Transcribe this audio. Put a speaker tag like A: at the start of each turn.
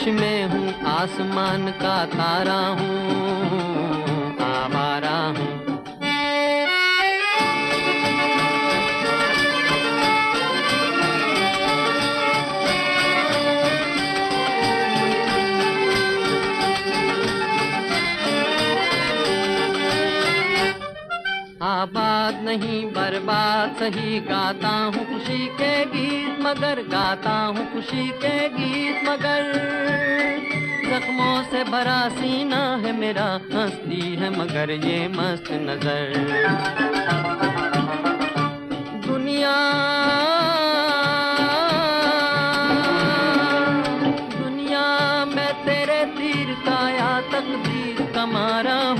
A: गर्दिश में हूँ आसमान का तारा हूँ आवारा हूँ। नहीं, बर्बाद सही गाता हूँ खुशी के गीत, मगर गाता हूँ खुशी के गीत, मगर। जख्मों से भरा सीना है मेरा, हंसती है मगर ये मस्त नज़र। दुनिया दुनिया मैं तेरे तीर का या तकदीर का मारा हूँ